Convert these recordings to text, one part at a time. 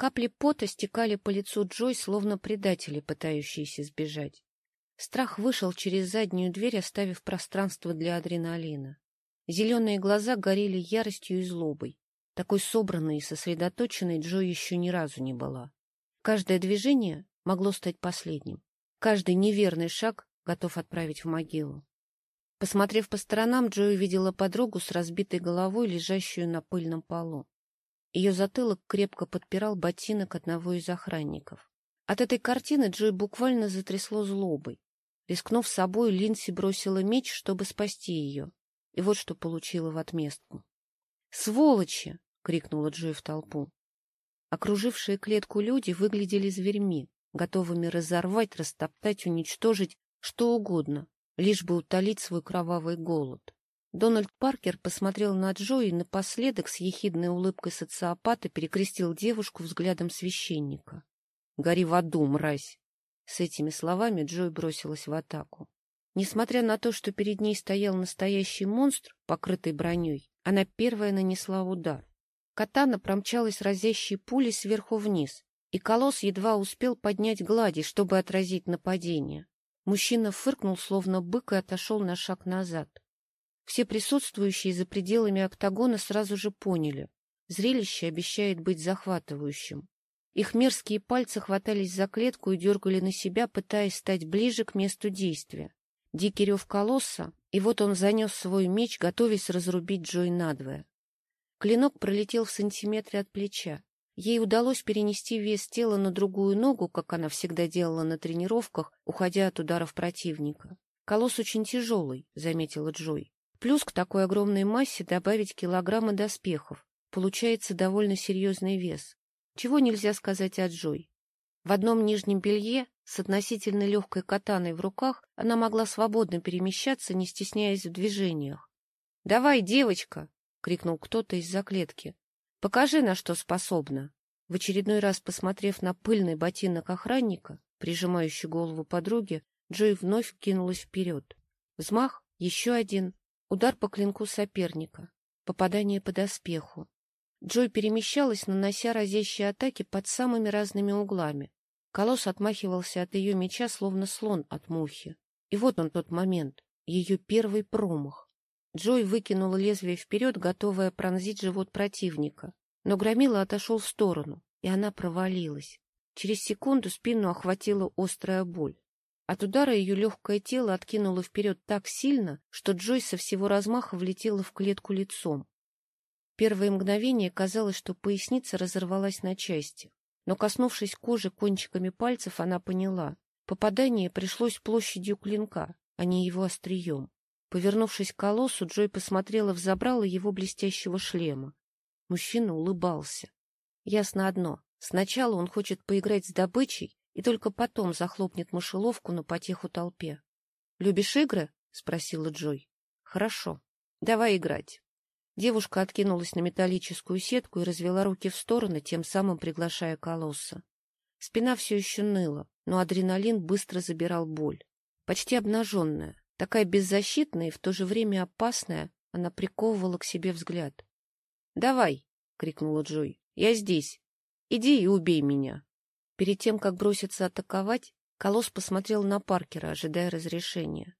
Капли пота стекали по лицу Джой, словно предатели, пытающиеся сбежать. Страх вышел через заднюю дверь, оставив пространство для адреналина. Зеленые глаза горели яростью и злобой. Такой собранной и сосредоточенной Джой еще ни разу не была. Каждое движение могло стать последним. Каждый неверный шаг готов отправить в могилу. Посмотрев по сторонам, Джой увидела подругу с разбитой головой, лежащую на пыльном полу. Ее затылок крепко подпирал ботинок одного из охранников. От этой картины Джой буквально затрясло злобой. Рискнув собой, Линси бросила меч, чтобы спасти ее. И вот что получила в отместку. «Сволочи!» — крикнула Джой в толпу. Окружившие клетку люди выглядели зверьми, готовыми разорвать, растоптать, уничтожить что угодно, лишь бы утолить свой кровавый голод. Дональд Паркер посмотрел на Джо и напоследок с ехидной улыбкой социопата перекрестил девушку взглядом священника. — Гори в аду, мразь! С этими словами Джой бросилась в атаку. Несмотря на то, что перед ней стоял настоящий монстр, покрытый броней, она первая нанесла удар. Катана промчалась разящей пулей сверху вниз, и колосс едва успел поднять глади, чтобы отразить нападение. Мужчина фыркнул, словно бык, и отошел на шаг назад. Все присутствующие за пределами октагона сразу же поняли. Зрелище обещает быть захватывающим. Их мерзкие пальцы хватались за клетку и дергали на себя, пытаясь стать ближе к месту действия. Дикий рев колосса, и вот он занес свой меч, готовясь разрубить Джой надвое. Клинок пролетел в сантиметре от плеча. Ей удалось перенести вес тела на другую ногу, как она всегда делала на тренировках, уходя от ударов противника. «Колосс очень тяжелый», — заметила Джой. Плюс к такой огромной массе добавить килограммы доспехов. Получается довольно серьезный вес. Чего нельзя сказать о Джой. В одном нижнем белье с относительно легкой катаной в руках она могла свободно перемещаться, не стесняясь в движениях. — Давай, девочка! — крикнул кто-то из-за клетки. — Покажи, на что способна. В очередной раз, посмотрев на пыльный ботинок охранника, прижимающий голову подруги, Джой вновь кинулась вперед. Взмах, еще один, Удар по клинку соперника. Попадание по доспеху. Джой перемещалась, нанося разящие атаки под самыми разными углами. Колосс отмахивался от ее меча, словно слон от мухи. И вот он тот момент, ее первый промах. Джой выкинула лезвие вперед, готовая пронзить живот противника. Но Громила отошел в сторону, и она провалилась. Через секунду спину охватила острая боль. От удара ее легкое тело откинуло вперед так сильно, что Джой со всего размаха влетела в клетку лицом. Первое мгновение казалось, что поясница разорвалась на части. Но, коснувшись кожи кончиками пальцев, она поняла. Попадание пришлось площадью клинка, а не его острием. Повернувшись к колоссу, Джой посмотрела в забрало его блестящего шлема. Мужчина улыбался. Ясно одно. Сначала он хочет поиграть с добычей, и только потом захлопнет мышеловку на потеху толпе. — Любишь игры? — спросила Джой. — Хорошо. Давай играть. Девушка откинулась на металлическую сетку и развела руки в стороны, тем самым приглашая колосса. Спина все еще ныла, но адреналин быстро забирал боль. Почти обнаженная, такая беззащитная и в то же время опасная, она приковывала к себе взгляд. — Давай! — крикнула Джой. — Я здесь. Иди и убей меня. Перед тем, как броситься атаковать, Колосс посмотрел на Паркера, ожидая разрешения.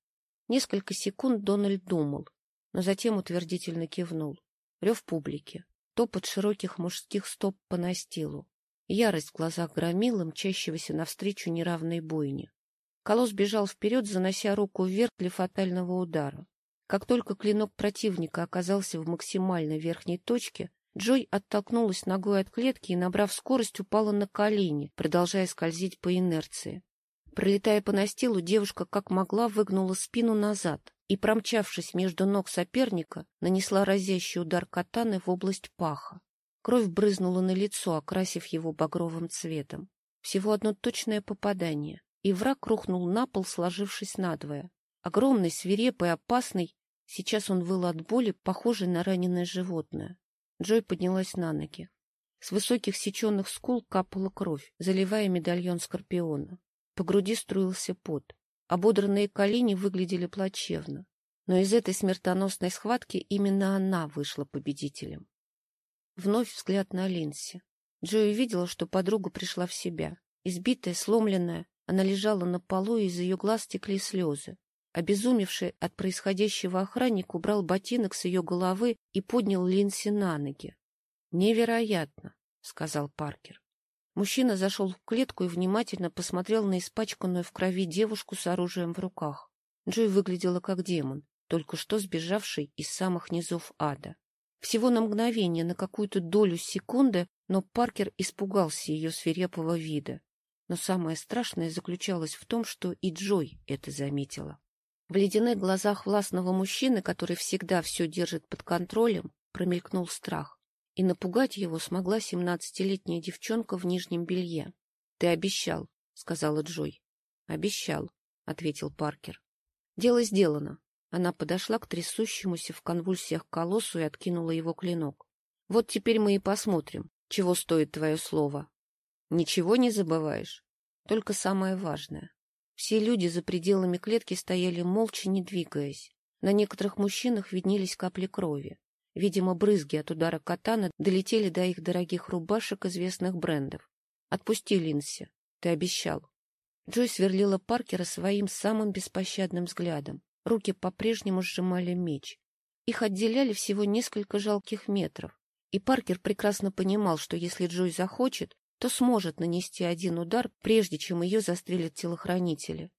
Несколько секунд Дональд думал, но затем утвердительно кивнул. Рев публики, топот широких мужских стоп по настилу, ярость в глазах громила, мчащегося навстречу неравной бойне. Колосс бежал вперед, занося руку вверх для фатального удара. Как только клинок противника оказался в максимальной верхней точке, Джой оттолкнулась ногой от клетки и, набрав скорость, упала на колени, продолжая скользить по инерции. Пролетая по настилу, девушка как могла выгнула спину назад и, промчавшись между ног соперника, нанесла разящий удар катаны в область паха. Кровь брызнула на лицо, окрасив его багровым цветом. Всего одно точное попадание, и враг рухнул на пол, сложившись надвое. Огромный, свирепый, опасный, сейчас он выл от боли, похожий на раненое животное. Джой поднялась на ноги. С высоких сеченных скул капала кровь, заливая медальон скорпиона. По груди струился пот. Ободранные колени выглядели плачевно. Но из этой смертоносной схватки именно она вышла победителем. Вновь взгляд на Линси. Джои видела, что подруга пришла в себя. Избитая, сломленная, она лежала на полу, и из ее глаз текли слезы. Обезумевший от происходящего охранник убрал ботинок с ее головы и поднял Линси на ноги. — Невероятно, — сказал Паркер. Мужчина зашел в клетку и внимательно посмотрел на испачканную в крови девушку с оружием в руках. Джой выглядела как демон, только что сбежавший из самых низов ада. Всего на мгновение, на какую-то долю секунды, но Паркер испугался ее свирепого вида. Но самое страшное заключалось в том, что и Джой это заметила. В ледяных глазах властного мужчины, который всегда все держит под контролем, промелькнул страх. И напугать его смогла семнадцатилетняя девчонка в нижнем белье. — Ты обещал, — сказала Джой. — Обещал, — ответил Паркер. — Дело сделано. Она подошла к трясущемуся в конвульсиях колоссу и откинула его клинок. — Вот теперь мы и посмотрим, чего стоит твое слово. — Ничего не забываешь. Только самое важное. Все люди за пределами клетки стояли молча, не двигаясь. На некоторых мужчинах виднелись капли крови. Видимо, брызги от удара катана долетели до их дорогих рубашек известных брендов. «Отпусти, Линси. Ты обещал». Джой сверлила Паркера своим самым беспощадным взглядом. Руки по-прежнему сжимали меч. Их отделяли всего несколько жалких метров. И Паркер прекрасно понимал, что если Джой захочет, то сможет нанести один удар, прежде чем ее застрелят телохранители.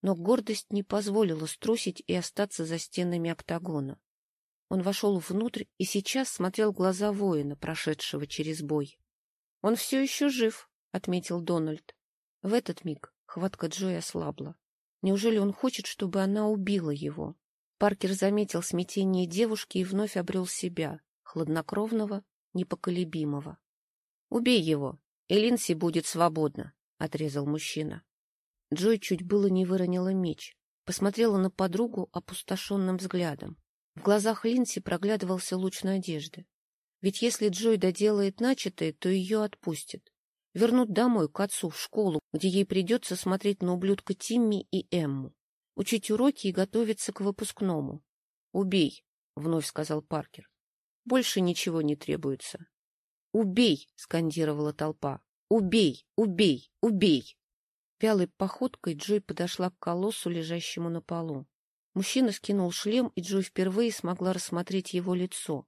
Но гордость не позволила струсить и остаться за стенами октагона. Он вошел внутрь и сейчас смотрел глаза воина, прошедшего через бой. — Он все еще жив, — отметил Дональд. В этот миг хватка Джоя ослабла. Неужели он хочет, чтобы она убила его? Паркер заметил смятение девушки и вновь обрел себя, хладнокровного, непоколебимого. — Убей его, и будет свободна, — отрезал мужчина. Джой чуть было не выронила меч, посмотрела на подругу опустошенным взглядом. В глазах Линси проглядывался луч надежды. Ведь если Джой доделает начатое, то ее отпустят. Вернут домой, к отцу, в школу, где ей придется смотреть на ублюдка Тимми и Эмму, учить уроки и готовиться к выпускному. — Убей, — вновь сказал Паркер. — Больше ничего не требуется. «Убей!» — скандировала толпа. «Убей! Убей! Убей!» Вялой походкой Джой подошла к колоссу, лежащему на полу. Мужчина скинул шлем, и Джой впервые смогла рассмотреть его лицо.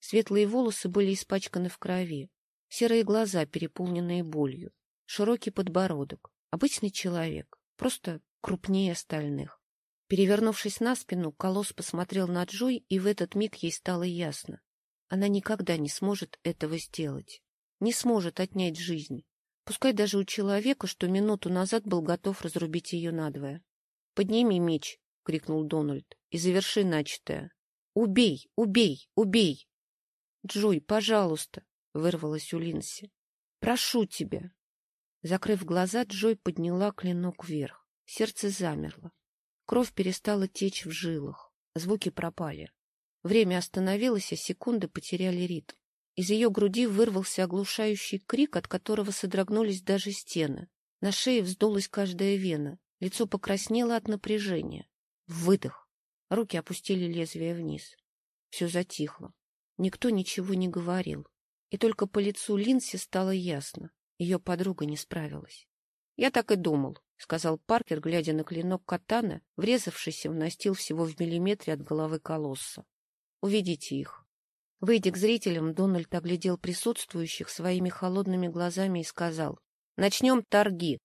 Светлые волосы были испачканы в крови, серые глаза, переполненные болью, широкий подбородок. Обычный человек, просто крупнее остальных. Перевернувшись на спину, колосс посмотрел на Джой, и в этот миг ей стало ясно. Она никогда не сможет этого сделать. Не сможет отнять жизнь. Пускай даже у человека, что минуту назад был готов разрубить ее надвое. — Подними меч, — крикнул Дональд, — и заверши начатое. — Убей! Убей! Убей! — Джой, пожалуйста! — вырвалась у Линси. — Прошу тебя! Закрыв глаза, Джой подняла клинок вверх. Сердце замерло. Кровь перестала течь в жилах. Звуки пропали. Время остановилось, а секунды потеряли ритм. Из ее груди вырвался оглушающий крик, от которого содрогнулись даже стены. На шее вздулась каждая вена, лицо покраснело от напряжения. Выдох. Руки опустили лезвие вниз. Все затихло. Никто ничего не говорил. И только по лицу Линси стало ясно. Ее подруга не справилась. — Я так и думал, — сказал Паркер, глядя на клинок катана, врезавшийся в настил всего в миллиметре от головы колосса. Уведите их. Выйдя к зрителям, Дональд оглядел присутствующих своими холодными глазами и сказал, «Начнем торги.